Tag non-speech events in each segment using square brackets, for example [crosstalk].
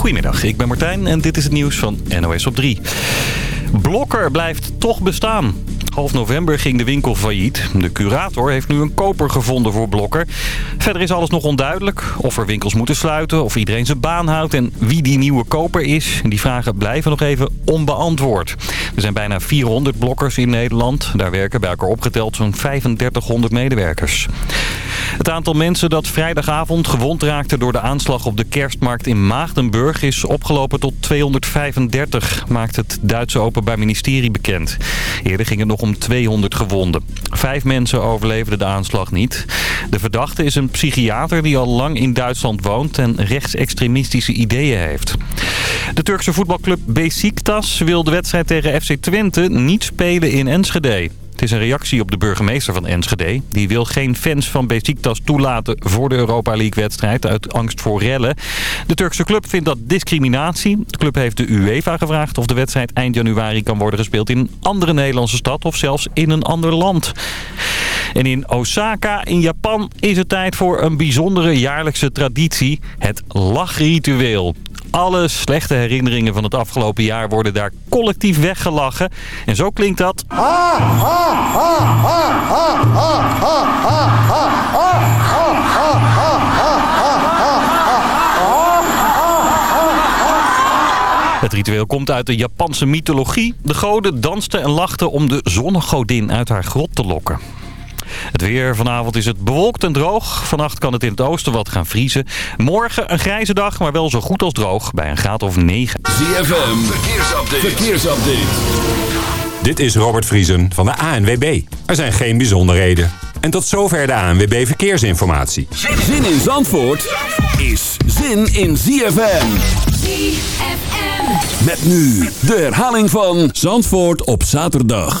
Goedemiddag, ik ben Martijn en dit is het nieuws van NOS op 3. Blokker blijft toch bestaan. Half november ging de winkel failliet. De curator heeft nu een koper gevonden voor Blokker. Verder is alles nog onduidelijk. Of er winkels moeten sluiten, of iedereen zijn baan houdt... en wie die nieuwe koper is. Die vragen blijven nog even onbeantwoord. Er zijn bijna 400 blokkers in Nederland. Daar werken bij elkaar opgeteld zo'n 3500 medewerkers. Het aantal mensen dat vrijdagavond gewond raakte door de aanslag op de kerstmarkt in Maagdenburg is opgelopen tot 235, maakt het Duitse Openbaar Ministerie bekend. Eerder ging het nog om 200 gewonden. Vijf mensen overleefden de aanslag niet. De verdachte is een psychiater die al lang in Duitsland woont en rechtsextremistische ideeën heeft. De Turkse voetbalclub Besiktas wil de wedstrijd tegen FC Twente niet spelen in Enschede. Het is een reactie op de burgemeester van Enschede. Die wil geen fans van Besiktas toelaten voor de Europa League-wedstrijd uit angst voor rellen. De Turkse club vindt dat discriminatie. De club heeft de UEFA gevraagd of de wedstrijd eind januari kan worden gespeeld in een andere Nederlandse stad of zelfs in een ander land. En in Osaka in Japan is het tijd voor een bijzondere jaarlijkse traditie, het lachritueel. Alle slechte herinneringen van het afgelopen jaar worden daar collectief weggelachen. En zo klinkt dat... Het ritueel komt uit de Japanse mythologie. De goden dansten en lachten om de zonnegodin uit haar grot te lokken. Het weer vanavond is het bewolkt en droog. Vannacht kan het in het oosten wat gaan vriezen. Morgen een grijze dag, maar wel zo goed als droog bij een graad of 9. ZFM, verkeersupdate. verkeersupdate. Dit is Robert Vriesen van de ANWB. Er zijn geen bijzonderheden. En tot zover de ANWB Verkeersinformatie. Zin in Zandvoort is zin in ZFM. ZFM. Met nu de herhaling van Zandvoort op zaterdag.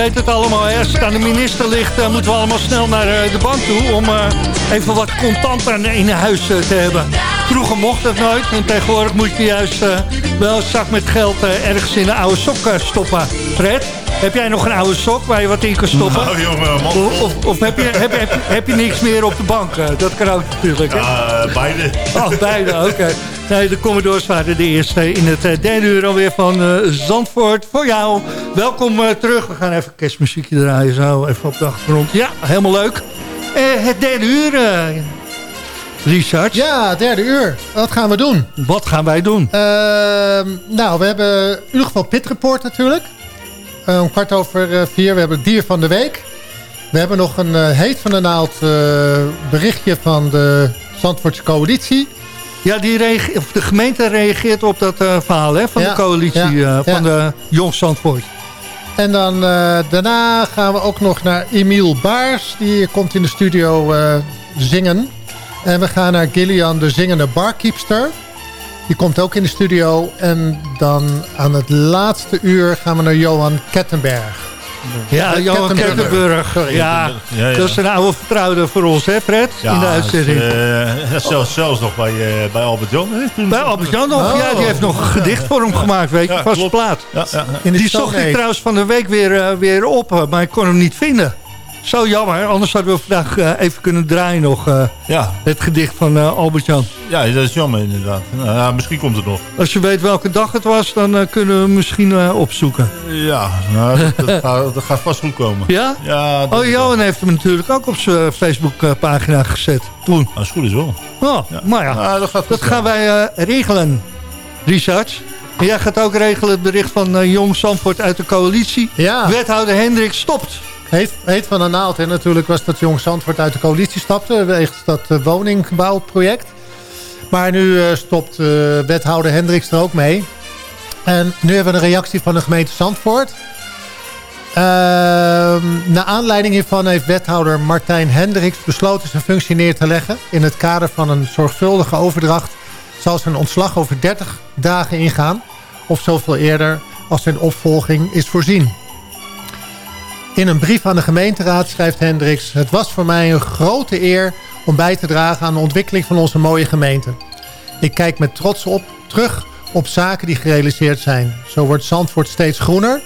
Ja, we weten het allemaal. hè. Als het aan de minister ligt, moeten we allemaal snel naar eh, de bank toe... om eh, even wat contant in huis eh, te hebben. Vroeger mocht dat nooit. En tegenwoordig moet je juist wel een zak met geld ergens in een oude sok eh, stoppen. Fred, heb jij nog een oude sok waar je wat in kan stoppen? Nou, jongen, man. Of, of, of heb, je, heb, heb, heb je niks meer op de bank? Eh, dat kan ook natuurlijk. Hè? Ja, beide. Oh, beide, oké. [laughs] Nee, de Commodores waren de eerste in het eh, derde uur alweer van eh, Zandvoort voor jou. Welkom eh, terug. We gaan even kerstmuziekje draaien zo, even op de achtergrond. Ja, helemaal leuk. Eh, het derde uur, eh Richard. Ja, derde uur. Wat gaan we doen? Wat gaan wij doen? Ehm, nou, we hebben in ieder geval Pit Report natuurlijk. Eh, om kwart over eh, vier. We hebben het dier van de week. We hebben nog een eh, heet van de naald berichtje van de Zandvoortse coalitie. Ja, die reage- of de gemeente reageert op dat verhaal hè, van Ja, de coalitie ja, van de Jong Zandvoort. En dan daarna gaan we ook nog naar Emiel Baars. Die komt in de studio zingen. En we gaan naar Gillian, de zingende barkeepster. Die komt ook in de studio. En dan aan het laatste uur gaan we naar Johan Kettenberg. Ja, Eh, Johan Kettenburg. Kettenburg. Ja, Ja, ja. dat is een oude vertrouwde voor ons, hè Fred? in de uitzending. eh, [laughs] zelfs, zelfs nog bij, eh, bij Albert Jan. hè, Bij Albert Jan nog, Oh. ja, die heeft nog een gedicht voor hem gemaakt, weet je, Ja, vast plaat. Ja, ja, ja. Die zocht ik trouwens van de week weer, weer op, maar ik kon hem niet vinden. Zo jammer, anders hadden we vandaag eh, even kunnen draaien nog, eh, Ja, het gedicht van eh, Albert Jan. ja, dat is jammer inderdaad. Nou, ja, misschien komt het nog. Als je weet welke dag het was, dan kunnen we hem misschien opzoeken. Ja, nou, dat, dat [laughs] gaat, dat gaat vast goed komen. Ja? Ja, dat Oh, Johan heeft hem natuurlijk ook op zijn Facebookpagina gezet, toen. Als het goed is wel. Oh, maar ja, Ja, dat gaat dat gaan wij regelen, Richard. En jij gaat ook regelen het bericht van Jong Zandvoort uit de coalitie. Ja, Wethouder Hendrik stopt. Heet, heet van de naald. En natuurlijk was dat Jong Zandvoort uit de coalitie stapte. Wegens dat eh, woningbouwproject. Maar nu eh, stopt eh, wethouder Hendricks er ook mee. En nu hebben we een reactie van de gemeente Zandvoort. Ehm naar aanleiding hiervan heeft wethouder Martijn Hendricks besloten zijn functie neer te leggen. In het kader van een zorgvuldige overdracht zal zijn ontslag over 30 dagen ingaan. Of zoveel eerder als zijn opvolging is voorzien. In een brief aan de gemeenteraad schrijft Hendricks... Het was voor mij een grote eer om bij te dragen aan de ontwikkeling van onze mooie gemeente. Ik kijk met trots op, terug op zaken die gerealiseerd zijn. Zo wordt Zandvoort steeds groener.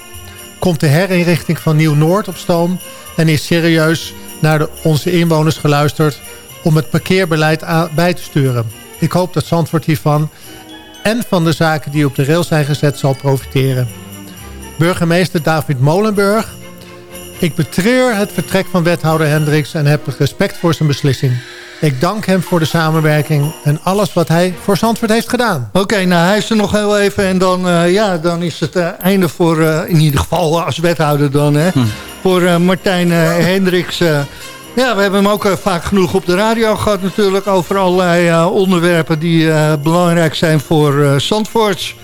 Komt de herinrichting van Nieuw-Noord op stoom. En is serieus naar de, onze inwoners geluisterd om het parkeerbeleid bij te sturen. Ik hoop dat Zandvoort hiervan en van de zaken die op de rail zijn gezet zal profiteren. Burgemeester David Molenburg ik betreur het vertrek van wethouder Hendricks en heb respect voor zijn beslissing. Ik dank hem voor de samenwerking en alles wat hij voor Zandvoort heeft gedaan. Oké, nou hij is er nog heel even en dan, eh, ja, dan is het eh, einde voor, eh, in ieder geval als wethouder dan, hè, voor eh, Martijn Hendricks. ja, we hebben hem ook vaak genoeg op de radio gehad natuurlijk over allerlei eh, onderwerpen die eh, belangrijk zijn voor eh Zandvoorts.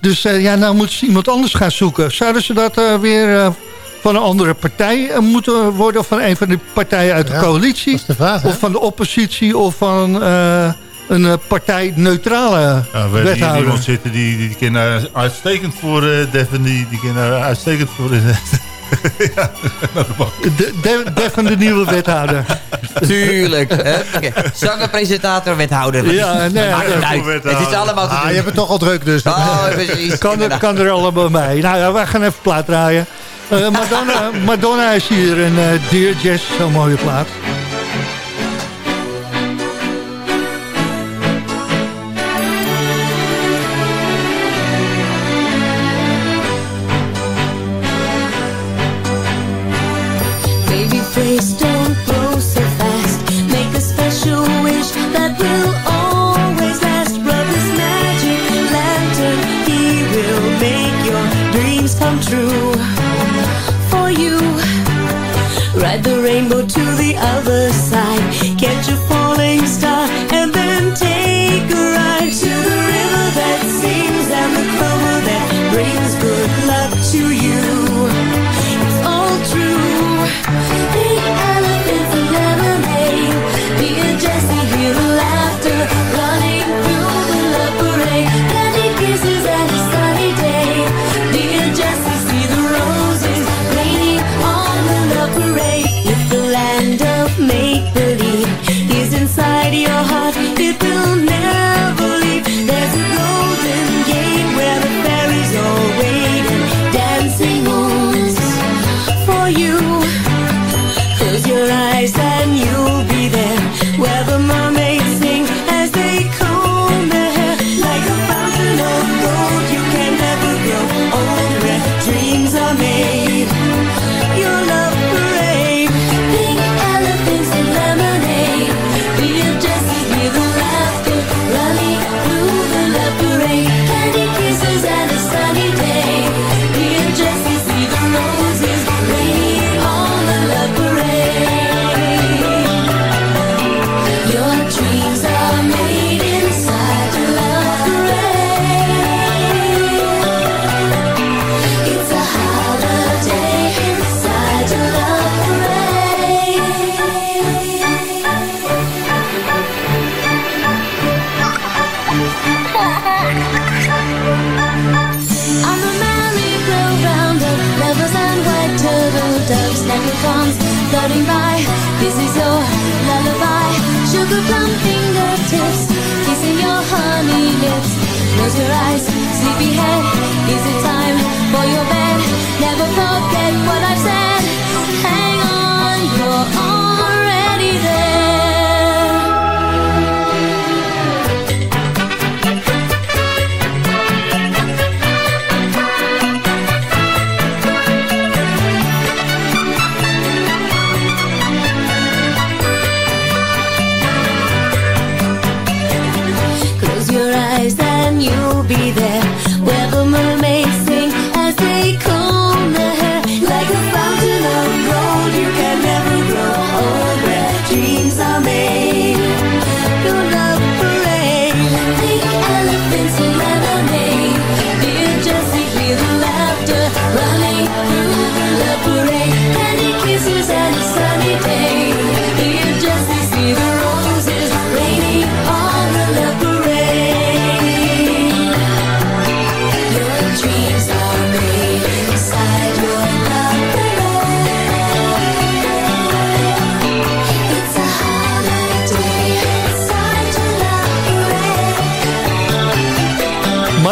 Dus eh, ja, nou moeten ze iemand anders gaan zoeken. Zouden ze dat eh, weer eh, van een andere partij eh, moeten worden of van een van de partijen uit de Ja, coalitie? Dat is de vraag, hè? Of van de oppositie of van eh, een eh, partij-neutrale Ja, we hebben hier wethouder. iemand zitten die, die, die daar uitstekend voor uh, Devin. Die, die daar uitstekend voor... [laughs] ja, naar de bank. De, de, Devin de nieuwe wethouder. Tuurlijk. Huppakee. [laughs] Zanger, presentator, wethouder. Ja, nee, ja, wethouder. Het is allemaal te Ah, doen. je hebt het toch al druk dus. Oh, precies. kan, er, kan er allemaal bij. Nou ja, wij gaan even plaat draaien. Eh, Madonna, Madonna is hier en eh Dear Jess, zo'n mooie plaat.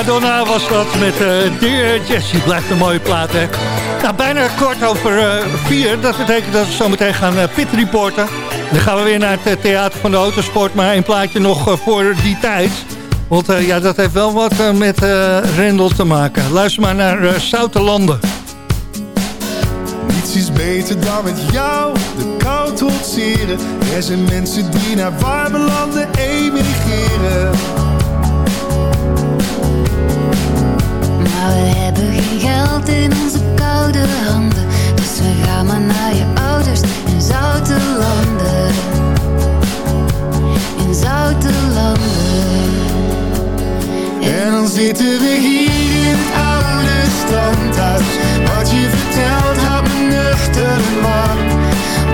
Madonna was dat met eh Dear Jessie. Blijft een mooie plaat, hè? Nou, bijna kwart over eh, vier. Dat betekent dat we zo meteen gaan eh, pit reporten. Dan gaan we weer naar het Theater van de Autosport. Maar een plaatje nog voor die tijd. Want ja, dat heeft wel wat met Rendel te maken. Luister maar naar eh Zoutelanden. Niets is beter dan met jou de kou trotseren. Er zijn mensen die naar warme landen emigreren. Geen geld in onze koude handen. Dus we gaan maar naar je ouders in zoute landen. In zoute landen. En dan zitten we hier in het oude standhuis. Wat je vertelt houdt me nuchter warm.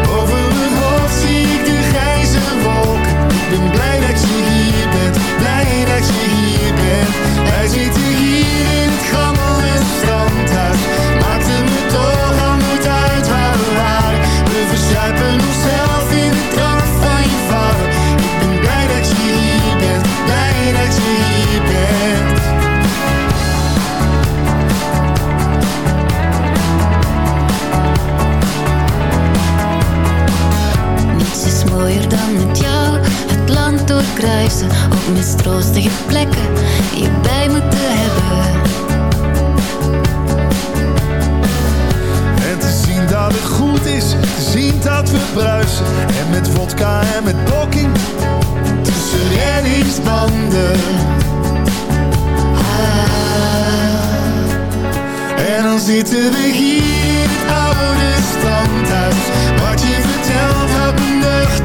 Boven mijn hoofd zie ik de grijze wolken. Ik ben blij dat je hier bent, blij dat je hier bent. Wij zitten hier mooier dan met jou het land doorkruisen. Op mistroostige plekken je bij moeten hebben. En te zien dat het goed is, te zien dat we bruisen. En met vodka en met blokking, tussen reddingsbanden. Ah. En dan zitten we hier het oude standhuis. Wat je vertelt houdt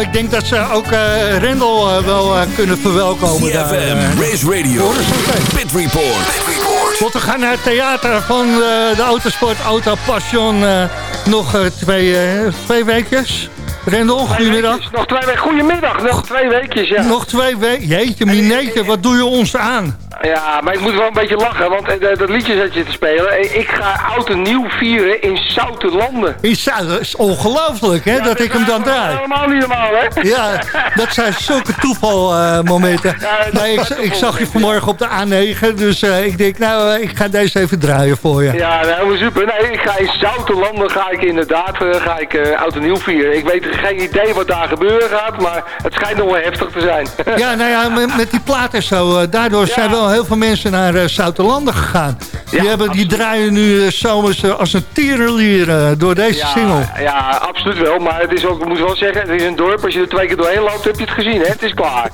ik denk dat ze ook eh Rendel eh, wel eh, kunnen verwelkomen daar. CFM, eh. Race Radio. Pit Report. Want we gaan naar het theater van eh, de autosport Auto Passion. eh, nog twee, eh, twee weekjes. Rendel, goedemiddag. Nog twee weken. Goedemiddag, nog twee weekjes, ja. Nog twee weken. Jeetje, mineetje, wat doe je ons aan? Ja, maar ik moet wel een beetje lachen, want eh, dat liedje zat je te spelen. Eh, Ik ga oud en nieuw vieren in zoute landen. In dat is ongelooflijk, hè, dat ik hem dan draai. Helemaal niet normaal, hè? Ja, dat zijn zulke toevalmomenten. [laughs] nee, ik, ik zag je vanmorgen op de A9, dus eh, ik denk, nou, ik ga deze even draaien voor je. Ja, nou, super. Nee, ik ga in zoute landen ga ik inderdaad ga ik, oud en nieuw vieren. Ik weet geen idee wat daar gebeuren gaat, maar het schijnt nog wel heftig te zijn. [laughs] Ja, nou ja, met, met die plaat en zo, daardoor zijn wel heel veel mensen naar eh Zoutelanden gegaan. Die, hebben, die draaien nu eh, zomers eh, als een tierenlier door deze ja, single. Ja, absoluut wel. Maar het is ook, ik moet wel zeggen, het is een dorp. Als je er twee keer doorheen loopt, heb je het gezien, hè? Het is klaar.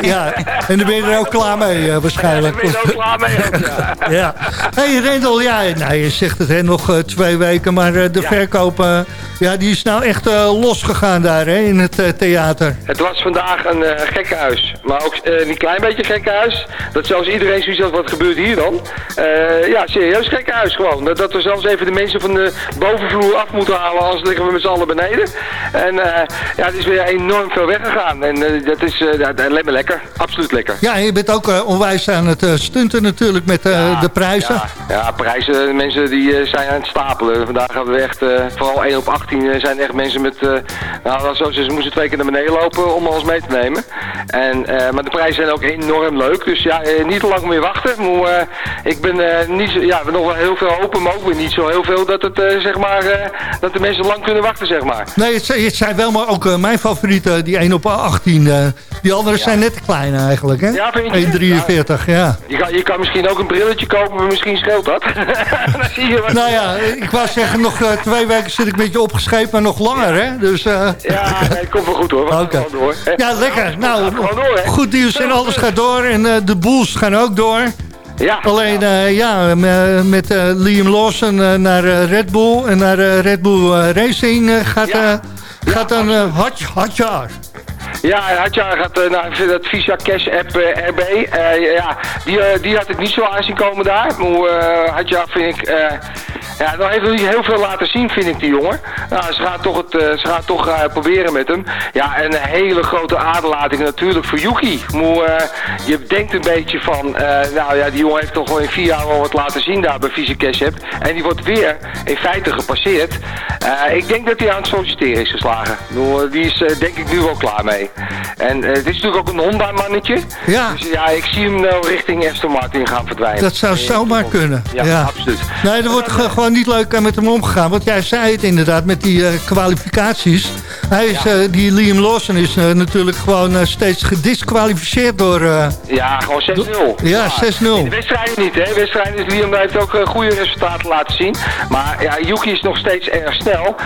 Ja, en dan ben je er ook klaar mee waarschijnlijk. Daar ben je er ook klaar mee. ook, ja. [laughs] ja. hey, Rendel, ja, nou, je zegt het hè, nog twee weken, maar de verkoop ja, die is nou echt losgegaan daar hè, in het theater. Het was vandaag een eh gekkenhuis. Maar ook een klein beetje gekkenhuis. Dat zelfs iedereen zoiets had, wat gebeurt hier dan? Eh, ja, serieus gekkenhuis gewoon. Dat, dat we zelfs even de mensen van de bovenvloer af moeten halen, anders liggen we met z'n allen beneden. En eh, ja, het is weer enorm veel weggegaan. En eh, dat is alleen maar lekker. Absoluut lekker. Ja, en je bent ook onwijs aan het stunten natuurlijk met de prijzen. Ja, ja, prijzen, mensen die zijn aan het stapelen. Vandaag hadden we echt, vooral 1 op 18 eh, zijn echt mensen met, nou zo, ze moesten twee keer naar beneden lopen om alles mee te nemen. En, maar de prijzen zijn ook enorm leuk, dus ja, eh, niet te lang meer wachten. Maar, eh, ik ben eh, niet zo, ja, nog wel heel veel open, maar ook weer niet zo heel veel dat het, zeg maar, dat de mensen lang kunnen wachten, zeg maar. Nee, het, zijn- het zijn wel maar ook mijn favorieten, die 1 op 18. eh, die andere zijn net te klein eigenlijk, hè? Ja, vind je? 1,43, ja. Je kan, je kan misschien ook een brilletje kopen, maar misschien scheelt dat. [laughs] Dan zie je wat. Nou ja, ik wou zeggen, nog twee weken zit ik een beetje opgescheept, maar nog langer, hè? Dus, Ja, nee, komt wel goed hoor. We gaan door. hè. ja, lekker. Nou, door, goed nieuws en alles gaat door. En de Gaan ook door. Ja. Alleen, eh, ja, m- met eh, Liam Lawson eh, naar eh, Red Bull en naar eh, Red Bull eh, Racing eh, gaat, eh, gaat dan uh, jaar. Ja, Hadja gaat uh, naar dat Visa Cash App eh, RB. Eh, ja, die, eh, die had ik niet zo aanzien komen daar. Maar uh, Hadja vind ik... ja, dan heeft hij heel veel laten zien, vind ik, die jongen. Nou, ze gaat toch, het, eh, ze gaat toch eh, proberen met hem. Ja, en een hele grote aderlating natuurlijk voor Yuki. Maar, eh, je denkt een beetje van... nou ja, die jongen heeft toch wel in vier jaar wel wat laten zien daar bij Visa Cash App. En die wordt weer in feite gepasseerd. Ik denk dat hij aan het solliciteren is geslagen. Die is denk ik nu wel klaar mee. En het is natuurlijk ook een Honda-mannetje. Ja. Dus ja, ik zie hem nou richting Aston Martin gaan verdwijnen. Dat zou zomaar kunnen. Ja, absoluut. Nee, er wordt ge- gewoon niet leuk eh, met hem omgegaan. Want jij zei het inderdaad met die eh, kwalificaties. Hij is, eh, die Liam Lawson is natuurlijk gewoon steeds gedisqualificeerd door... Ja, gewoon 6-0. Ja, 6-0. In de wedstrijden niet, hè. Wedstrijden is Liam heeft ook goede resultaten laten zien. Maar ja, Yuki is nog steeds erg snel.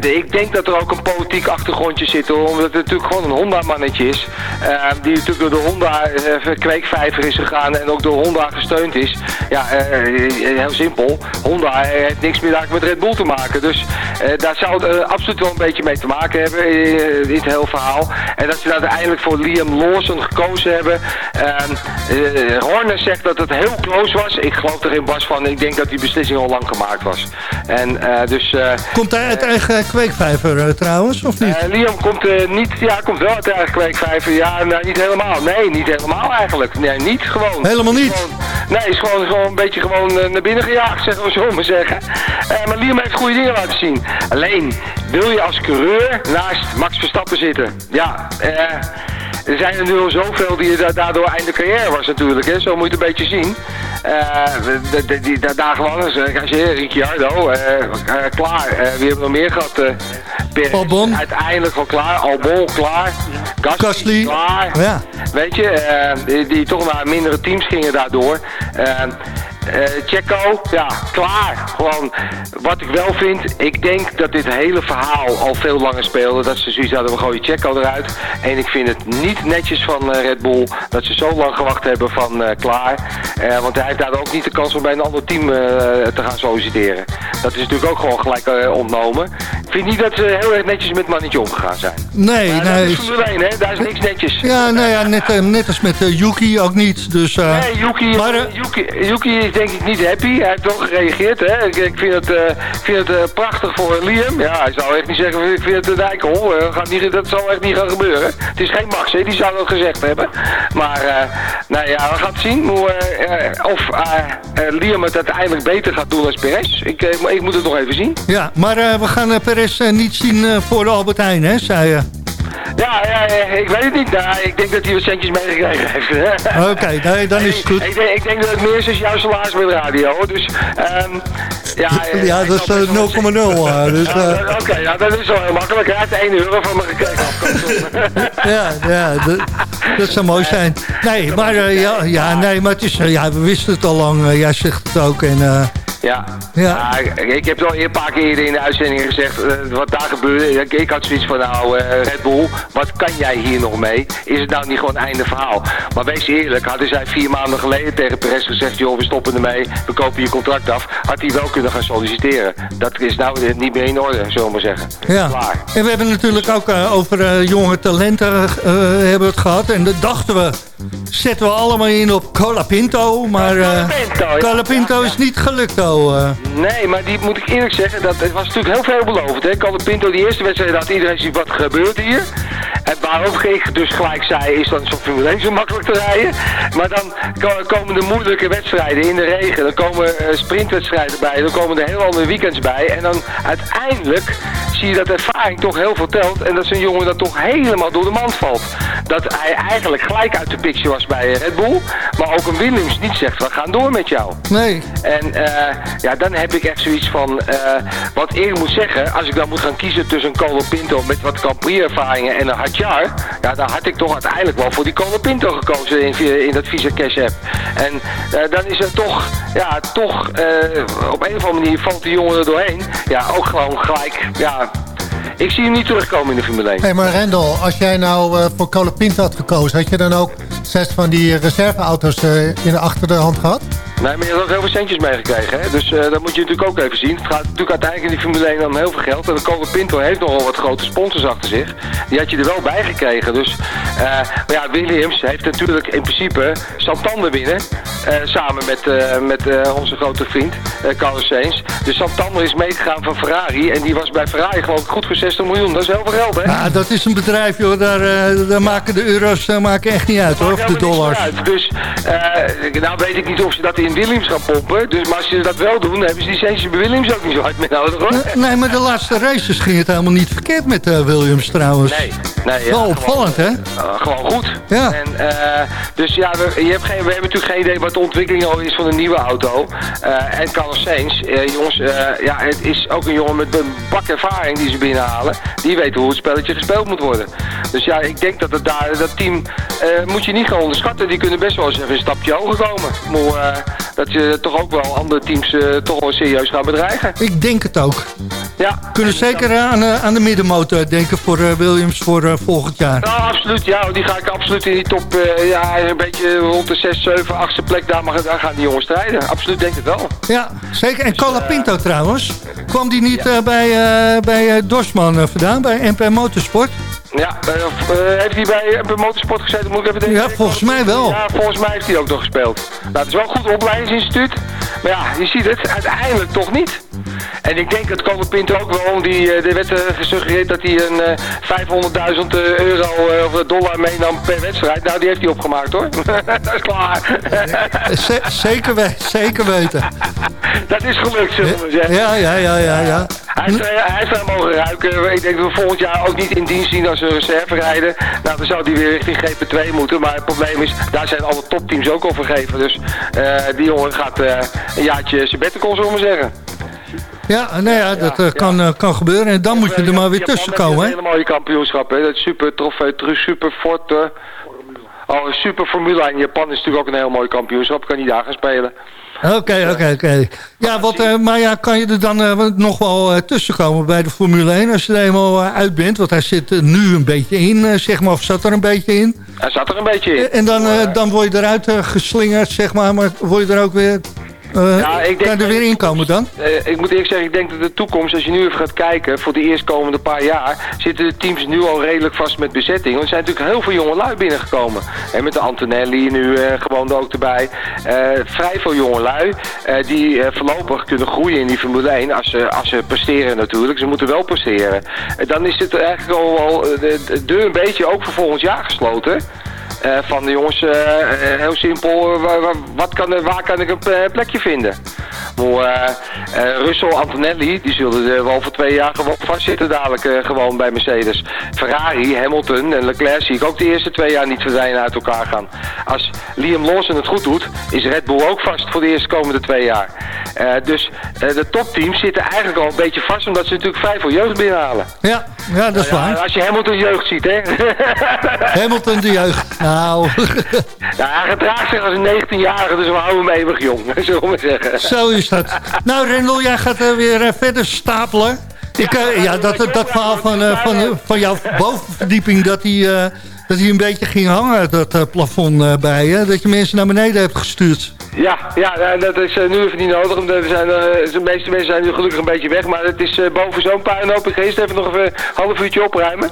Ik denk dat er ook een politiek achtergrondje zit, hoor. Omdat het natuurlijk gewoon een Honda-mannetje is. die natuurlijk door de Honda kweekvijver is gegaan en ook door Honda gesteund is. Ja, heel simpel. Honda heeft niks meer met Red Bull te maken. Dus eh, daar zou het eh, absoluut wel een beetje mee te maken hebben eh, in het hele verhaal. En dat ze uiteindelijk voor Liam Lawson gekozen hebben. Ehm, eh, Horner zegt dat het heel close was. Ik geloof er geen bas van. Ik denk dat die beslissing al lang gemaakt was. En eh, dus... eh, Komt hij uit eigen kweekvijver eh, trouwens, of niet? eh, Liam komt eh, niet, ja, komt wel uit eigen kweekvijver. Ja, nou, niet helemaal. Nee, niet helemaal eigenlijk. Nee, niet gewoon. Helemaal niet? Gewoon- nee, is gewoon, gewoon een beetje gewoon eh, naar binnen gejaagd, zeggen we zo maar zeggen. Eh, maar Liam heeft goede dingen laten zien. Alleen, wil je als coureur naast Max Verstappen zitten? Ja, eh... Er zijn er nu al zoveel die da- daardoor einde carrière was natuurlijk, hè? zo moet je het een beetje zien. De- die, da- daar gewoon, eens, eh, Ricciardo, eh, klaar. Wie hebben we nog meer gehad? eh Albon. Uiteindelijk al klaar. Albon klaar. Gasly, Gasly. klaar. Ja. Weet je, die, die toch naar mindere teams gingen daardoor. Eh, Checo, ja, klaar. Gewoon, wat ik wel vind, ik denk dat dit hele verhaal al veel langer speelde. Dat ze zoiets hadden, we gooien Checo eruit. En ik vind het niet netjes van eh, Red Bull dat ze zo lang gewacht hebben van eh, klaar. Want hij heeft daar ook niet de kans om bij een ander team te gaan solliciteren. Dat is natuurlijk ook gewoon gelijk ontnomen. Ik vind niet dat ze heel erg netjes met mannetje omgegaan zijn. Nee, Maar dat nee. is 1, hè? Daar is niks netjes. Ja, nou ja, net, net als met Yuki ook niet. Dus, Nee, Yuki, maar, Yuki, Yuki is denk ik niet happy. Hij heeft wel gereageerd. Hè. Ik, ik vind het, eh, vind het eh, prachtig voor Liam. Ja, hij zou echt niet zeggen, ik vind het een. Eh, gaat niet, dat zal echt niet gaan gebeuren. Het is geen Max, hè. die zou dat gezegd hebben. Maar, eh, nou ja, we gaan zien hoe, of Liam het uiteindelijk beter gaat doen als Perez. Ik, ik moet het nog even zien. Ja, maar we gaan Perez niet zien voor de Albert Heijn, hè, zei je. Ja, ja, ik weet het niet. Nou, ik denk dat hij wat centjes meegekregen heeft. Oké, nee, dan is het goed. Ik denk, ik denk dat het meer is dan jouw salaris met radio. hoor. Dus, ja, eh, Ja, dat is snap eh, best wel- 0,0. eh, dus, Oké, ja, dat is wel heel makkelijk. Hij heeft 1 euro van me gekregen. [laughs] ja, ja dat, zou mooi zijn. Nee, maar, eh, ja, ja, nee, maar het is, eh, ja, we wisten het al lang. jij zegt het ook. En, Ja. Ja. ik, ik heb het al een paar keer eerder in de uitzending gezegd eh, wat daar gebeurde. Ik, ik had zoiets van, nou, eh, Red Bull, wat kan jij hier nog mee? Is het nou niet gewoon einde verhaal? Maar wees eerlijk, hadden zij vier maanden geleden tegen Perez gezegd, joh, we stoppen ermee, we kopen je contract af, had hij wel kunnen gaan solliciteren. Dat is nou niet meer in orde, zullen we maar zeggen. ja. Klaar. En we hebben natuurlijk ook eh, over jonge talenten hebben we het gehad. En dat dachten we, zetten we allemaal in op Colapinto. Maar eh Colapinto. Colapinto is niet gelukt, oh. eh. Nee, maar die moet ik eerlijk zeggen, dat het was natuurlijk heel veelbelovend. Hè? Calde Pinto, die eerste wedstrijd had iedereen ziet wat gebeurt hier. En waarom ik dus gelijk zei, is dan zo'n Formule 1 zo makkelijk te rijden. Maar dan ko- komen de moeilijke wedstrijden in de regen. Dan komen eh, sprintwedstrijden bij. Dan komen er heel andere weekends bij. En dan uiteindelijk zie je dat ervaring toch heel veel telt. En dat zo'n jongen dan toch helemaal door de mand valt. Dat hij eigenlijk gelijk uit de picture was bij Red Bull. Maar ook een Williams niet zegt, we gaan door met jou. Nee. En eh, ja, dan heb ik echt zoiets van, eh, wat ik moet zeggen, als ik dan moet gaan kiezen tussen een Colo Pinto met wat Grand Prix ervaringen en een Hadjar, ja, dan had ik toch uiteindelijk wel voor die Colo Pinto gekozen in, in dat Visa Cash app. En eh, dan is het toch, ja, toch, eh, op een of andere manier valt die jongen er doorheen. Ja, ook gewoon gelijk, ja, ik zie hem niet terugkomen in de Formule 1. Hé, maar Rendel, als jij nou eh, voor Colapinto had gekozen... had je dan ook zes van die reserveauto's eh, in de achter de hand gehad? Nee, maar je hebt ook heel veel centjes meegekregen. Hè? Dus eh, dat moet je natuurlijk ook even zien. Het gaat natuurlijk uiteindelijk in die Formule 1 om heel veel geld. En de Colo Pinto heeft nogal wat grote sponsors achter zich. Die had je er wel bij gekregen. Dus, maar ja, Williams heeft natuurlijk in principe Santander winnen. samen met, met onze grote vriend Carlos Sainz. Dus Santander is meegegaan van Ferrari. En die was bij Ferrari geloof ik goed voor 60 miljoen. Dat is heel veel geld, hè? Ja, dat is een bedrijf, joh. Daar, eh, daar maken de euro's eh, maken echt niet uit, hoor. Of de dollars. Dus, eh, nou weet ik niet of ze dat in Williams gaan pompen. Dus, maar als ze dat wel doen, hebben ze die centjes bij Williams ook niet zo hard meer nodig, hoor. Nee, maar de laatste races ging het helemaal niet verkeerd met eh, Williams trouwens. Nee, nee. ja, Wel gewoon, opvallend, hè? eh, gewoon goed. Ja. En, eh, dus ja, we, je hebt geen, we hebben natuurlijk geen idee wat de ontwikkeling al is van een nieuwe auto. Eh, en Eh, jongens, eh, ja, het is ook een jongen met een bak ervaring die ze binnenhalen. Die weten hoe het spelletje gespeeld moet worden. Dus ja, ik denk dat het daar, dat team eh, moet je niet gaan onderschatten. Die kunnen best wel eens even een stapje hoger komen. Maar dat je toch ook wel andere teams toch wel serieus gaan bedreigen. Ik denk het ook. Ja. Kunnen zeker eh, aan, eh, aan de middenmotor denken voor eh, Williams voor eh, volgend jaar. Ja, absoluut. Ja, die ga ik absoluut in die top, eh, ja, een beetje rond de 6, 7, 8 plek. Daar, mag, daar gaan die jongens strijden. Absoluut, denk ik wel. Ja, zeker. En Colapinto trouwens. Kwam die niet eh, bij, eh, bij eh, Dorsman eh, vandaan, bij MP Motorsport? Ja, eh, eh, heeft hij bij, bij Motorsport gezeten? Moet ik even denken? Ja, volgens mij wel. Ja, volgens mij heeft hij ook nog gespeeld. Nou, het is wel een goed opleidingsinstituut. Maar ja, je ziet het, uiteindelijk toch niet. En ik denk dat Colin Pinto ook wel, want die, eh, er werd eh, gesuggereerd dat hij een eh, 500.000 euro eh, of dollar meenam per wedstrijd. Nou, die heeft hij opgemaakt hoor. [laughs] dat is klaar. Ze- zeker, zeker weten. dat is gelukt, zullen we zeggen. Ja, ja, ja, ja, ja. Hij hem mogen ruiken. Ik denk dat we volgend jaar ook niet in dienst zien als een reserve rijden. Nou, dan zou hij weer richting GP2 moeten. Maar het probleem is, daar zijn alle topteams ook al vergeven. Dus die jongen gaat een jaartje sabbatical, zullen we zeggen. Ja, nou ja, dat eh, kan, eh, kan gebeuren. En dan moet je er maar weer tussen komen, Een hele mooie kampioenschap, hè. Dat super trofee, super forte. Oh, super Formule 1 in Japan is natuurlijk ook een heel mooi kampioenschap. Kan niet daar gaan spelen. Oké, oké, oké. Ja, wat, eh, maar ja, kan je er dan nog wel eh, tussenkomen bij de Formule 1 als je er eenmaal uit bent? Want hij zit er nu een beetje in, zeg maar, of zat er een beetje in. Hij zat er een beetje in. En dan, dan word je eruit geslingerd, zeg maar, maar word je er ook weer Eh, Ja, ik denk kan er weer in komen dan? Eh, ik moet eerlijk zeggen, ik denk dat de toekomst, als je nu even gaat kijken, voor de eerstkomende paar jaar, zitten de teams nu al redelijk vast met bezetting. Want er zijn natuurlijk heel veel jonge lui binnengekomen. En met de Antonelli nu eh, gewoon er ook erbij. Vrij veel jonge lui die voorlopig kunnen groeien in die Formule 1 als ze, als ze presteren natuurlijk. Ze moeten wel presteren. Dan is het eigenlijk al, al de, de deur een beetje ook voor volgend jaar gesloten. Eh, van de jongens, eh, eh, heel simpel, wa- wa- wat kan, waar kan ik een plekje vinden? Maar, eh, eh, Russell, Antonelli, die zullen er wel voor twee jaar gewoon vastzitten dadelijk eh, gewoon bij Mercedes. Ferrari, Hamilton en Leclerc zie ik ook de eerste twee jaar niet verdwijnen uit elkaar gaan. Als Liam Lawson het goed doet, is Red Bull ook vast voor de eerste komende twee jaar. Dus de topteams zitten eigenlijk al een beetje vast, omdat ze natuurlijk vrij veel jeugd binnenhalen. Ja, ja dat is ja, waar. als je Hamilton jeugd ziet, hè. [laughs] Hamilton de jeugd. Nou, hij gedraagt zich als een 19-jarige, dus we houden hem eeuwig jong, [laughs] zullen we zeggen. zo is Nou, Rendel, jij gaat eh, weer eh, verder stapelen. Ik, eh, ja, dat, dat verhaal van, van, van jouw bovenverdieping, dat eh, dat hij een beetje ging hangen, dat eh, plafond eh, bij je. Dat je mensen naar beneden hebt gestuurd. Ja, ja, dat is eh, nu even niet nodig. zijn, de meeste mensen zijn nu gelukkig een beetje weg. Maar het is boven zo'n puinhoop. Ik ga eerst even nog even een half uurtje opruimen.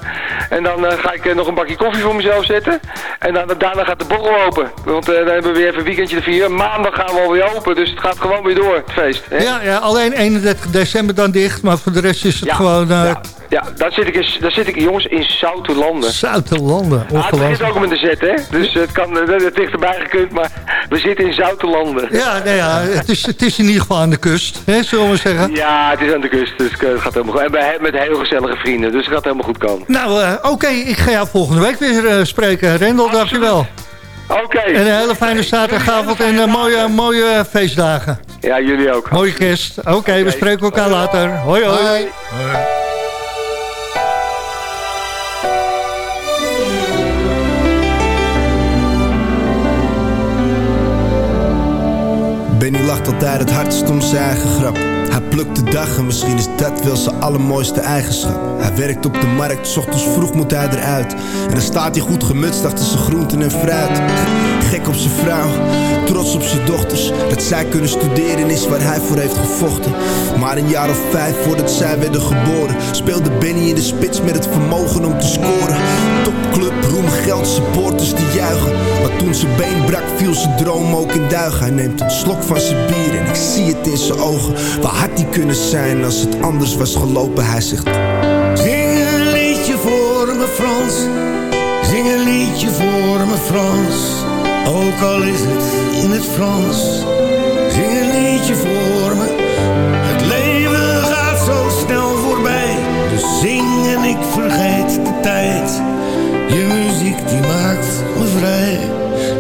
En dan ga ik nog een bakje koffie voor mezelf zetten. En dan, daarna gaat de borrel open. Want dan hebben we weer even een weekendje te vieren. Maandag gaan we alweer open. Dus het gaat gewoon weer door, het feest. Hè? Ja, ja, alleen 31 december dan dicht, maar voor de rest is het Ja, gewoon uh, ja, ja, daar zit ik, in- daar zit ik jongens in zoute landen. zoute landen. Ah, het begint ook met een Z, hè? Dus het kan eh, het dichterbij gekund, maar we zitten in zoute landen. Ja, nou ja, het is, het is in ieder geval aan de kust, hè, zullen we zeggen. Ja, het is aan de kust, dus eh, het gaat helemaal goed. En bij, met heel gezellige vrienden, dus het gaat helemaal goed komen. Nou, eh, oké, ik ga jou volgende week weer eh, spreken. Rendel, dankjewel. Oké. En een hele fijne zaterdagavond en eh, mooie, mooie feestdagen. Ja, jullie ook. Mooie kerst. Oké, we spreken elkaar later. Hoi, hoi. Benny lacht altijd het hardst om zijn eigen grap. Hij plukt de dag en misschien is dat wel zijn allermooiste eigenschap. Hij werkt op de markt, ochtends vroeg moet hij eruit. En dan staat hij goed gemutst achter zijn groenten en fruit. Gek op zijn vrouw, trots op zijn dochters. Dat zij kunnen studeren is waar hij voor heeft gevochten. Maar een jaar of vijf voordat zij werden geboren, speelde Benny in de spits met het vermogen om te scoren. Topclub, roem, geld, supporters die juichen. Maar toen zijn been brak, viel zijn droom ook in duigen. Hij neemt een slok van zijn bier en ik zie het in zijn ogen. Waar had hij kunnen zijn als het anders was gelopen? Hij zegt. Zing een liedje voor me Frans, zing een liedje voor me Frans. Ook al is het in het Frans, zing een liedje voor me. Het leven gaat zo snel voorbij, dus zing en ik vergeet de tijd. Je muziek die maakt me vrij,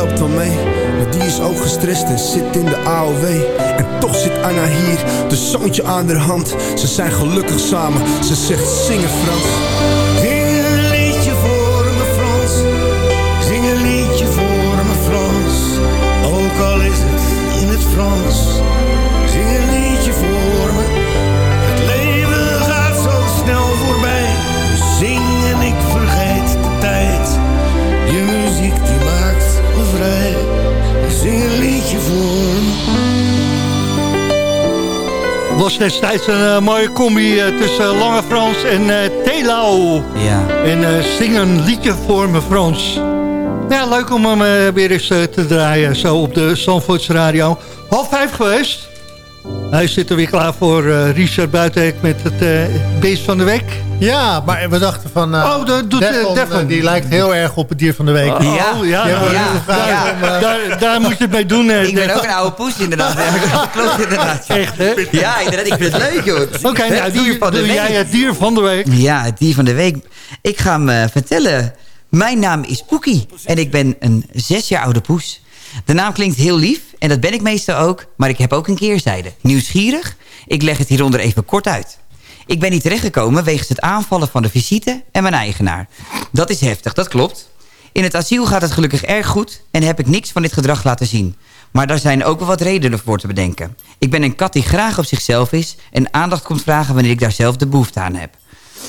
helpt wel mee. Maar die is ook gestrest en zit in de AOW. En toch zit Anna hier, de zoontje aan haar hand. Ze zijn gelukkig samen, ze zegt zingen Frans. Was destijds een eh, mooie combi eh, tussen Lange Frans en eh Telau. Ja. En eh, zing een liedje voor me Frans. Ja, leuk om hem eh, weer eens eh, te draaien, zo op de Zandvoorts Radio. Half vijf geweest. Hij zit er weer klaar voor eh, Richard Buitenhek met het eh, beest van de week. Ja, maar we dachten van... eh, Oh, dat doet, eh, Devon, Devon. eh, die lijkt heel erg op het dier van de week. Oh, ja, Die ja, ja, gevraagd ja. om, eh, Daar, daar moet je het mee doen. Ik ben ook een oude poes inderdaad. Klopt inderdaad. ja. [laughs] Echt, hè? Ja, inderdaad. Ik vind het leuk, joh. Oké, nou, dier doe, van de doe week. jij het dier van de week. Ja, het dier van de week. Ik ga hem vertellen. Mijn naam is Poekie en ik ben een zes jaar oude poes. De naam klinkt heel lief en dat ben ik meestal ook, maar ik heb ook een keerzijde. Nieuwsgierig? Ik leg het hieronder even kort uit. Ik ben hier terechtgekomen wegens het aanvallen van de visite en mijn eigenaar. Dat is heftig, dat klopt. In het asiel gaat het gelukkig erg goed en heb ik niks van dit gedrag laten zien. Maar daar zijn ook wel wat redenen voor te bedenken. Ik ben een kat die graag op zichzelf is en aandacht komt vragen wanneer ik daar zelf de behoefte aan heb.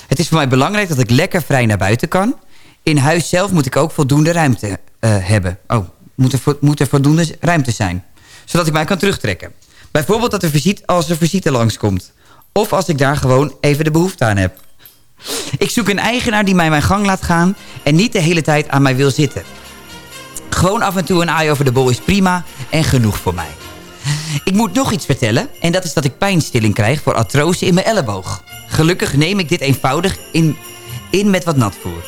Het is voor mij belangrijk dat ik lekker vrij naar buiten kan. In huis zelf moet ik ook voldoende ruimte eh, hebben. Oh, er, moet er voldoende ruimte zijn. Zodat ik mij kan terugtrekken. Bijvoorbeeld dat er visite, als er visite langskomt. Of als ik daar gewoon even de behoefte aan heb. Ik zoek een eigenaar die mij mijn gang laat gaan... en niet de hele tijd aan mij wil zitten. Gewoon af en toe een eye over de bol is prima en genoeg voor mij. Ik moet nog iets vertellen en dat is dat ik pijnstilling krijg voor artrose in mijn elleboog. Gelukkig neem ik dit eenvoudig in, in met wat natvoer.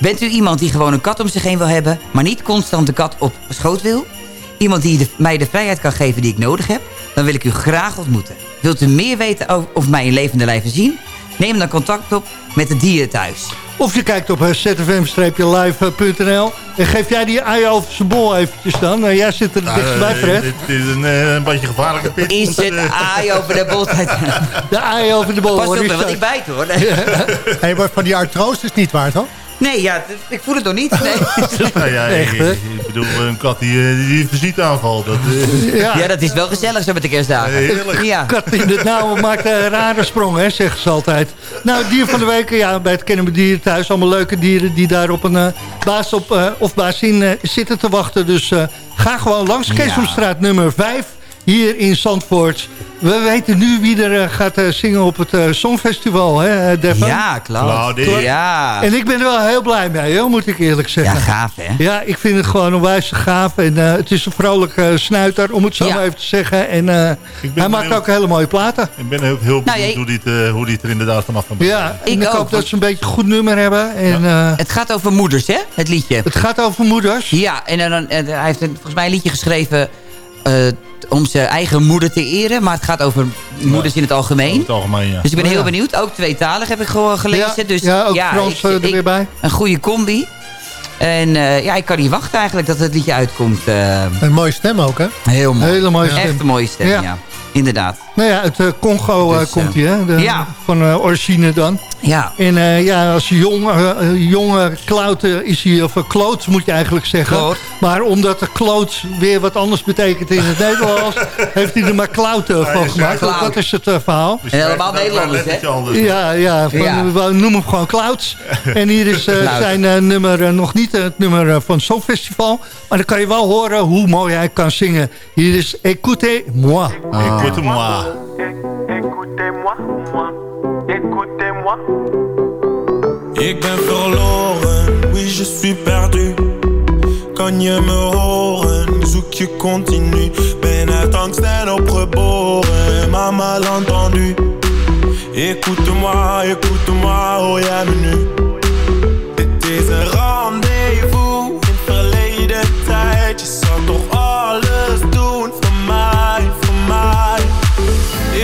Bent u iemand die gewoon een kat om zich heen wil hebben... maar niet constant de kat op schoot wil? Iemand die mij de vrijheid kan geven die ik nodig heb? Dan wil ik u graag ontmoeten. Wilt u meer weten over, of mij in levende lijven zien? Neem dan contact op met de dieren thuis. Of je kijkt op eh, zfm-live.nl en geef jij die ei over zijn bol eventjes dan. Eh, jij zit er Nou, dichtst bij, eh, Fred. Dit is een, eh, een beetje gevaarlijke pit. Is het aai over de bol? [laughs] De ei over de bol. Pas op, hoor, want ik bijt hoor. Hey, maar van die artrose is niet waar, toch? nee ja, ik voel het nog niet. Nee. [laughs] Nou ja, ik, Echt, hè? Bedoel, een kat die, eh, die visite aanvalt. Dat, eh, Ja, Ja, dat is wel gezellig zo met de kerstdagen. Heerlijk. Ja. kat in het nauw maakt een rare sprongen, hè, zeggen ze altijd. Nou, dier van de week, ja, bij het Dieren thuis. Allemaal leuke dieren die daar op een eh, baas op, eh, of baasin eh, zitten te wachten. Dus eh, ga gewoon langs Keesomstraat nummer 5, hier in Zandvoort. We weten nu wie er eh, gaat eh, zingen op het eh, Songfestival, hè, Devon? Ja, klopt. Claudie. Ja. En ik ben er wel heel blij mee, hoor, moet ik eerlijk ja, zeggen. gaaf hè? Ja, ik vind het gewoon een wijze gaaf. En eh, het is een vrolijke snuiter, om het zo Ja. maar even te zeggen. En eh, hij maakt ook hele mooie platen. Ik ben ook heel Nou, benieuwd ja, hoe, die het, eh, hoe die het er inderdaad vanaf kan Ja, Ik ook, hoop dat ze een beetje een goed nummer hebben. En, eh, Het gaat over moeders hè, het liedje. het gaat over moeders. Ja, en dan, en hij heeft een- volgens mij een liedje geschreven om zijn eigen moeder te eren. Maar het gaat over moeders in het In algemeen. het algemeen, ja. Dus ik ben Oh, heel ja. benieuwd. Ook tweetalig heb ik gewoon gelezen. Ja, dus, ja, ook Frans ik- eh, er ik- weer bij. Een goede combi. En eh, ja, ik kan niet wachten eigenlijk dat het liedje uitkomt. eh, Een mooie stem ook, hè? heel mooi. Hele mooie Echt stem. een mooie stem, ja. Ja. Inderdaad. Nou ja, uit eh, Congo eh, Dus, komt eh, hij, hè? De- ja. Van eh, origine dan. Ja. En eh, ja, als jong, jonge kloot eh, is hij, of kloot moet je eigenlijk zeggen. Kloot. Maar omdat de kloot weer wat anders betekent in het [laughs] Nederlands, heeft hij er maar klout eh, van gemaakt. Dat is het verhaal. Dus En helemaal lettertje hè? Ja, ja, van, Ja. we noemen hem gewoon Clouds. [laughs] En hier is zijn nummer nog niet het nummer van het Songfestival. Maar dan kan je wel horen hoe mooi hij kan zingen. Hier is Écoutez-moi. Écoute-moi. Écoutez-moi, moi, écoutez-moi. Ik ben verloren, oui je suis perdu. Kan je me horen, zoek je continu. Ben uit angst en opgeboren, maar mal entendu Écoute-moi, écoute-moi, hoor jij me nu? Dit is een rendezvous. In verleden tijd. Je zou toch alles doen. Voor mij, voor mij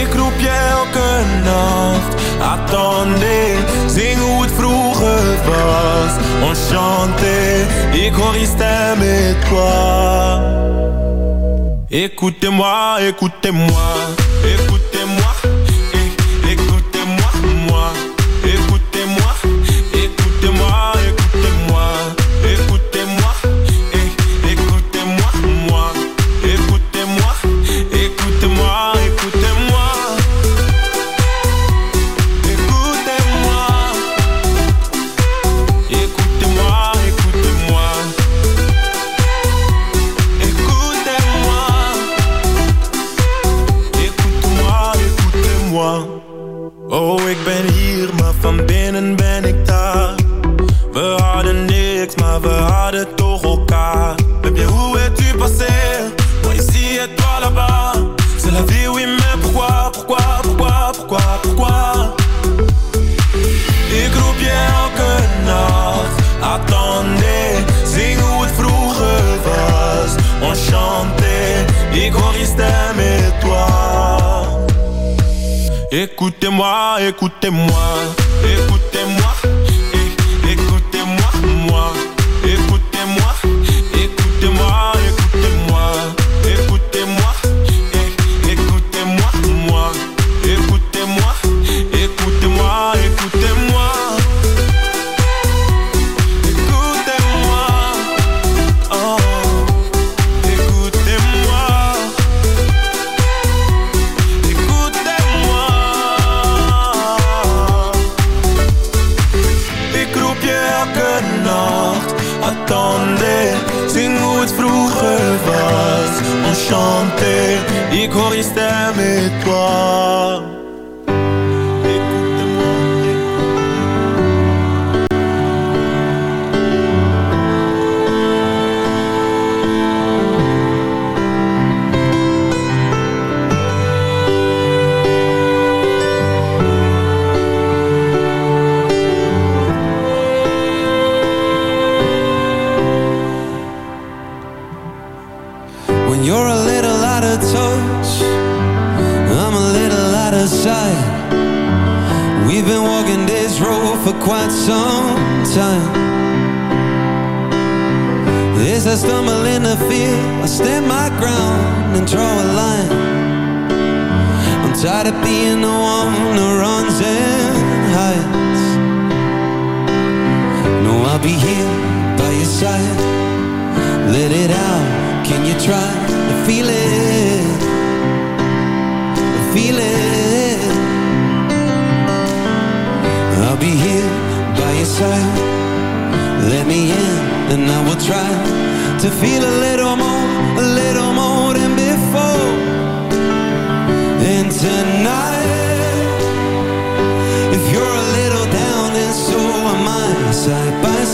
ik roep je elke nacht. Attendez, zing hoe het vroeger was. Enchanté, ik hoor je stem et toi Écoutez-moi, écoutez-moi. Écoutez-moi,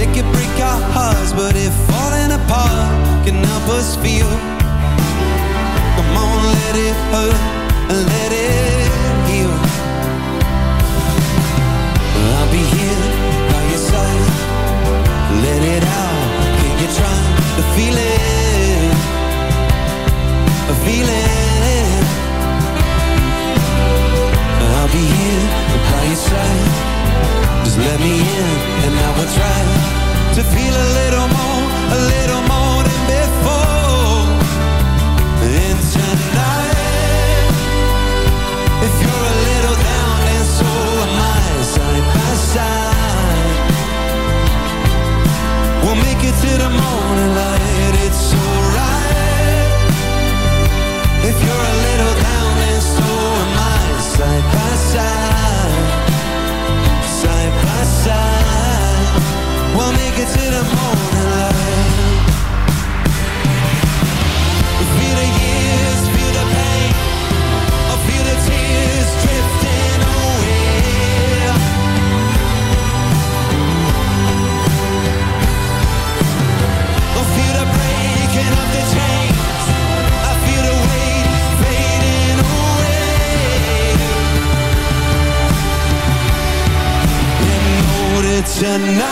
It could break our hearts, but if falling apart can help us feel, come on, let it hurt and let it heal. I'll be here by your side. Let it out. Can you try to feel it? Feel it. I'll be here by your side let me in and I will try to feel a little more, a little more than before. night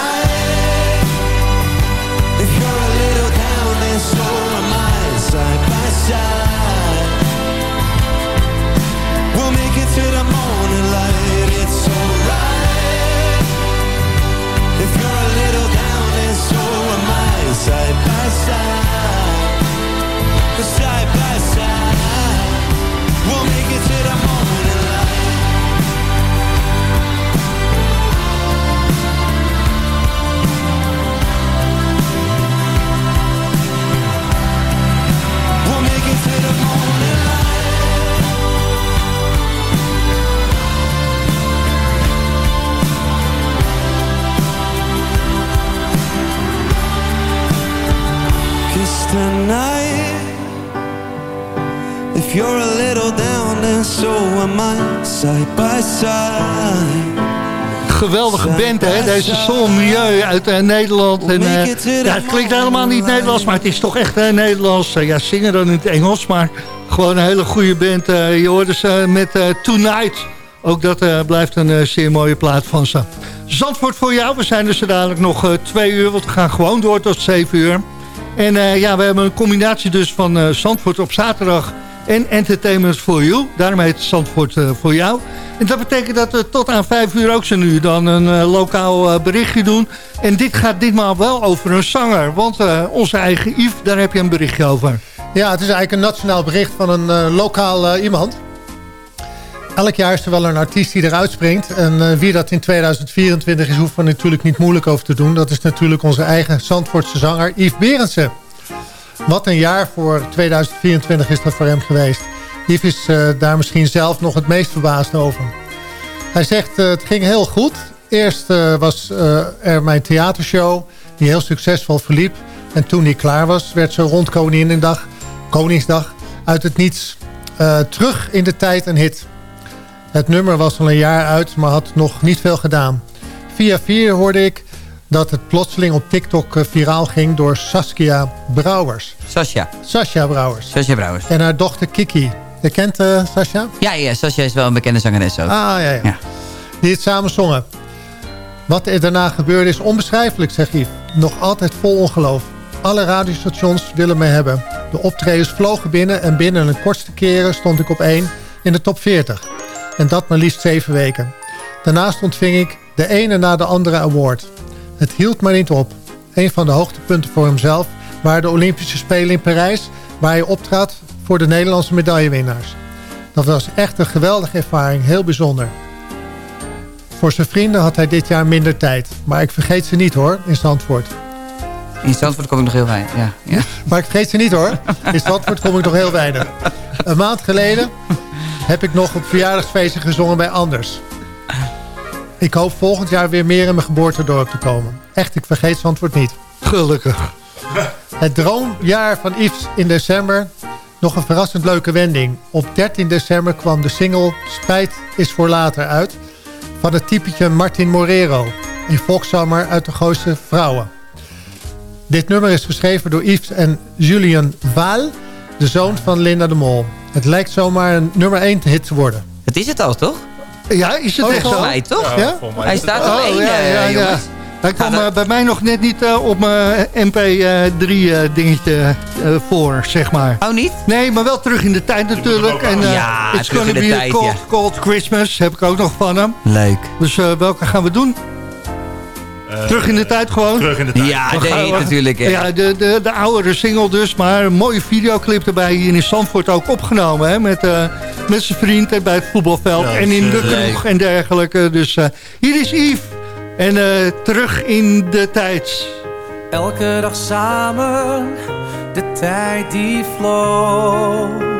Deze Son Milieu uit eh, Nederland. En, eh, ja, het klinkt helemaal niet Nederlands, maar het is toch echt Nederlands. Eh, ja, zingen dan in het Engels, maar gewoon een hele goede band. Je hoorde ze met Tonight. Ook dat blijft een zeer mooie plaat van ze. Zandvoort voor jou. We zijn dus er dadelijk nog twee uur, want we gaan gewoon door tot zeven uur. En ja, we hebben een combinatie dus van Zandvoort op zaterdag en Entertainment for You. Daarom heet het Zandvoort eh, voor jou. En dat betekent dat we tot aan vijf uur ook zo nu dan een eh, lokaal eh, berichtje doen. En dit gaat ditmaal wel over een zanger. Want onze eigen Yves, daar heb je een berichtje over. Ja, het is eigenlijk een nationaal bericht van een lokaal iemand. Elk jaar is er wel een artiest die eruit springt. En wie dat in 2024 is, hoeft er natuurlijk niet moeilijk over te doen. Dat is natuurlijk onze eigen Zandvoortse zanger Yves Berendsen. Wat een jaar voor 2024 is dat voor hem geweest. Yves is eh, daar misschien zelf nog het meest verbaasd over. Hij zegt, eh, het ging heel goed. Eerst eh, was er mijn theatershow, die heel succesvol verliep. En toen die klaar was, werd zo rond Koninginnedag, Koningsdag uit het niets terug in de tijd een hit. Het nummer was al een jaar uit, maar had nog niet veel gedaan. Via vier hoorde ik dat het plotseling op TikTok eh, viraal ging door Saskia Brouwers. Sascha. Sascha Brouwers. Sascha Brouwers. En haar dochter Kiki. Je kent eh Sascha? Ja, ja, Sascha is wel een bekende zangeres ook. Ah, ja, ja. Die het samen zongen. Wat er daarna gebeurde is onbeschrijfelijk, zegt Yves. Nog altijd vol ongeloof. Alle radiostations willen me hebben. De optredens vlogen binnen en binnen een kortste keren stond ik op 1 in de top 40. En dat maar liefst zeven weken. Daarnaast ontving ik de ene na de andere award. Het hield maar niet op. Een van de hoogtepunten voor hemzelf waren de Olympische Spelen in Parijs... waar hij optrad voor de Nederlandse medaillewinnaars. Dat was echt een geweldige ervaring, heel bijzonder. Voor zijn vrienden had hij dit jaar minder tijd. Maar ik vergeet ze niet hoor, in Zandvoort. In Zandvoort kom ik nog heel weinig. Ja, ja. Maar ik vergeet ze niet hoor. In Zandvoort kom ik nog heel weinig. Een maand geleden heb ik nog op verjaardagsfeesten gezongen bij Anders. Ik hoop volgend jaar weer meer in mijn geboortedorp te komen. Echt, ik vergeet Zandvoort niet. Gelukkig. Het droomjaar van Yves in december. Nog een verrassend leuke wending. Op 13 december kwam de single Spijt is voor later uit... van het typetje Martin Morero. Een volkszanger uit de Gooise Vrouwen. Dit nummer is geschreven door Yves en Julian Waal... de zoon van Linda de Mol. Het lijkt zomaar een nummer 1 hit te worden. Het is het al, toch? Ja, is het Oh, echt zo? mij toch? Ja? Hij staat op één, ja, eh, ja, ja. jongens. Hij kwam eh, bij mij nog net niet eh, op mijn MP3-dingetje eh, voor, zeg maar. Oh, niet? Nee, maar wel terug in de tijd natuurlijk. En eh Ja, It's terug Gonna in de Be a tijd, cold, ja. cold Christmas heb ik ook nog van hem. Leuk. Dus eh, welke gaan we doen? Terug in de tijd gewoon? Terug in de tijd. Ja, nee, natuurlijk. hè. Ja, de, de, de oudere single dus, maar een mooie videoclip erbij hier in Zandvoort ook opgenomen. Hè, met, eh, met zijn vriend en bij het voetbalveld Ja, en in de eh, kroeg en dergelijke. Dus eh, hier is Yves en eh, terug in de tijd. Elke dag samen, de tijd die vloog.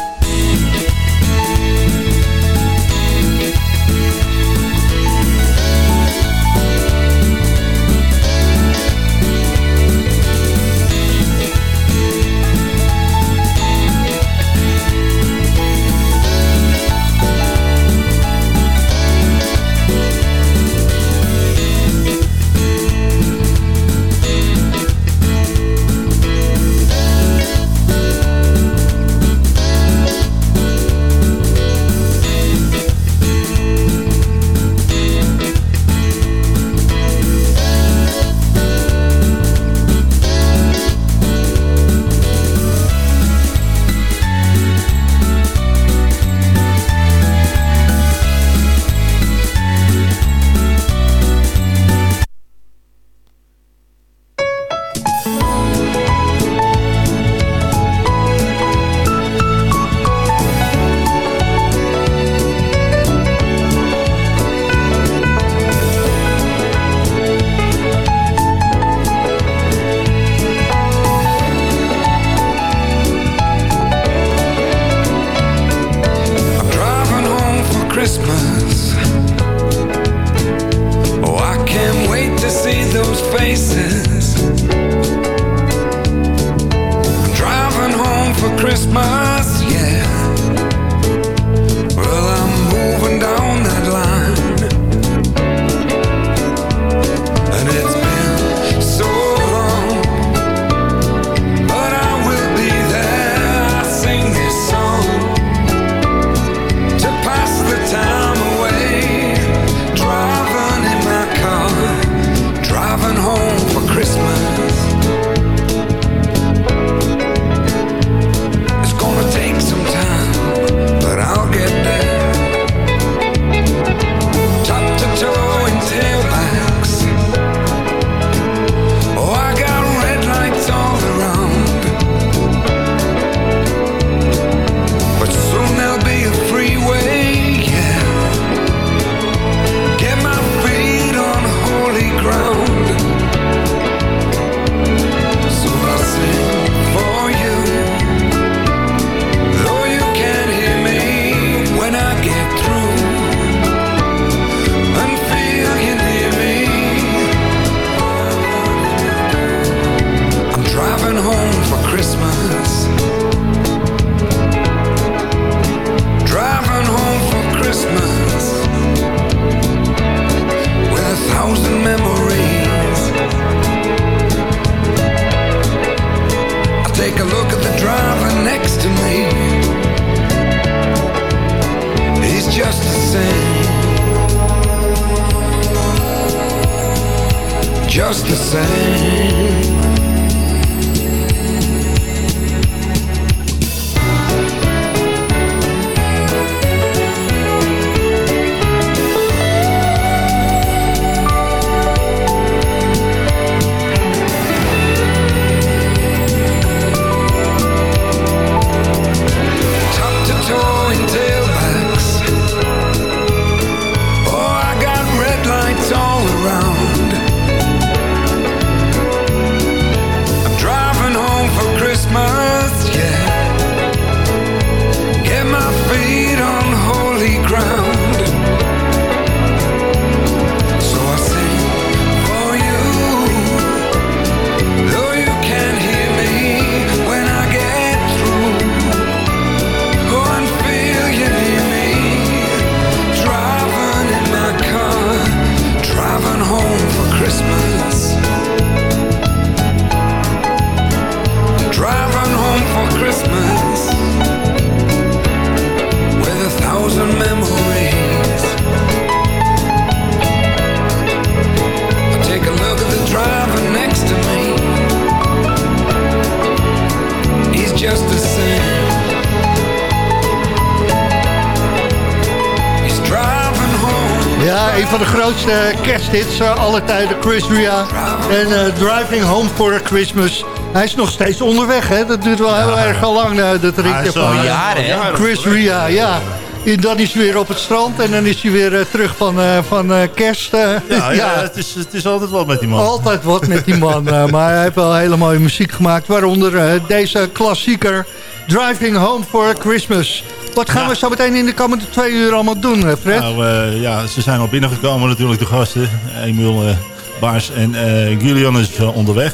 Kersthits uh, alle tijden, Chris Ria. En eh, Driving Home for Christmas. Hij is nog steeds onderweg, hè? Dat duurt wel heel erg al lang, uh, dat ritje van jaren, hè? Chris Ria, ja. En dan is hij weer op het strand en dan is hij weer eh, terug van, eh, van eh, kerst. eh. Ja, ja, [laughs] Het, is, het is altijd wat met die man. Altijd wat met die man. eh, [laughs] maar hij heeft wel hele mooie muziek gemaakt. Waaronder eh, deze klassieker Driving Home for Christmas. Wat gaan we zo meteen in de komende twee uur allemaal doen, eh, Fred? Nou, eh, ja, ze zijn al binnengekomen natuurlijk, de gasten. Emiel eh, Baars en eh Gillian is onderweg.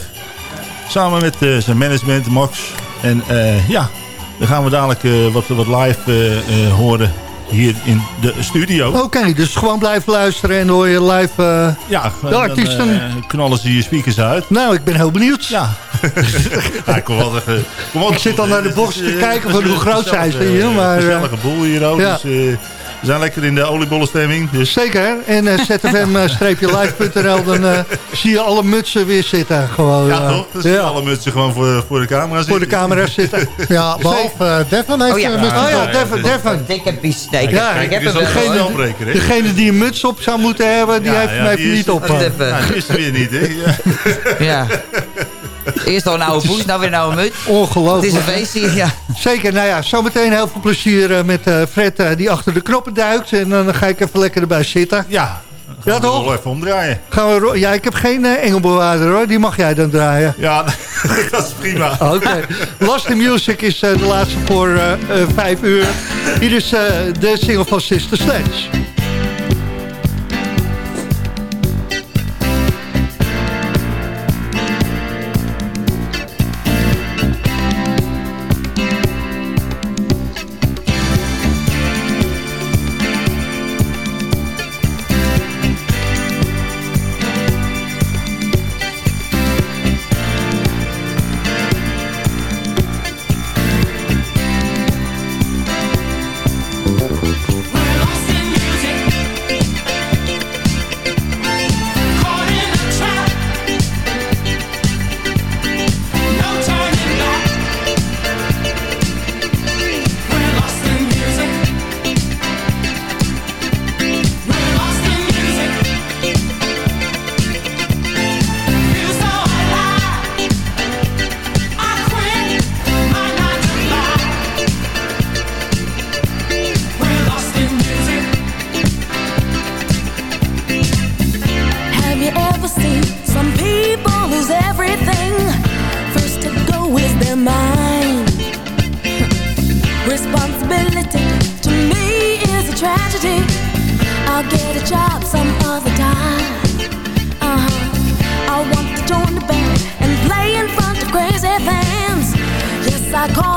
Samen met zijn management, Max. En ja, dan gaan we dadelijk wat, wat live horen hier in de studio. Oké, dus gewoon blijven luisteren en hoor je live Ja, de dan, artiesten. knallen ze je speakers uit. nou, ik ben heel benieuwd. Ja. [laughs] ja, kom Ik zit al naar de box te kijken van hoe groot zijn ze hier. Maar, eh, Gezellige boel hier ook. ja. Dus, eh, we zijn lekker in de oliebollenstemming. Dus. Zeker. En eh, zfm-live.nl, dan eh, zie je alle mutsen weer zitten. Gewoon, Ja, eh, toch? Dus ja. alle mutsen gewoon voor, voor de camera Voor de camera's zitten. [laughs] Ja, behalve eh, Devon heeft Oh ja. een muts Oh ja, op. Devon. Devon. Ik heb iets... Nee, ik Ja, heb, ik heb? Degene die een muts op zou moeten hebben, die Ja, heeft ja, hem die even is- niet op. Eh. even. Nou, die is er weer niet, hè? Ja. [laughs] Eerst al een oude poes, nou weer een oude muts. Het Ongelooflijk. is een feestje, ja. Zeker, nou ja, zometeen heel veel plezier eh, met eh, Fred eh, die achter de knoppen duikt. En dan ga ik even lekker erbij zitten. Ja, Ja, ja toch? toch? even omdraaien. Gaan we ja, ik heb geen eh, engelbewaarder hoor, die mag jij dan draaien. Ja, [laughs] dat is prima. Oké. Last in Music is eh, de laatste voor eh, eh, vijf uur. Hier is eh, de single van Sister Sledge. Some people lose everything? First to go is their mind. Responsibility to me is a tragedy. I'll get a job some other time. Uh-huh. I want to join the band and play in front of crazy fans. Yes, I call